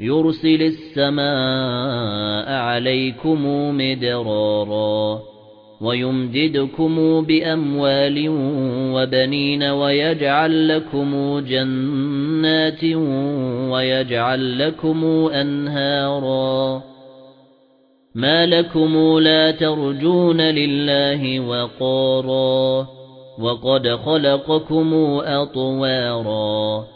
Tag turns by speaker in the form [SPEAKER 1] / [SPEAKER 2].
[SPEAKER 1] يُرْسِلِ السَّمَاءَ عَلَيْكُمْ مِدْرَارًا وَيُمْدِدْكُمْ بِأَمْوَالٍ وَبَنِينَ وَيَجْعَل لَّكُمْ جَنَّاتٍ وَيَجْعَل لَّكُمْ أَنْهَارًا مَا لَكُمْ لَا تَرْجُونَ لِلَّهِ وَقَارًا وَقَدْ خَلَقَكُمْ أَطْوَارًا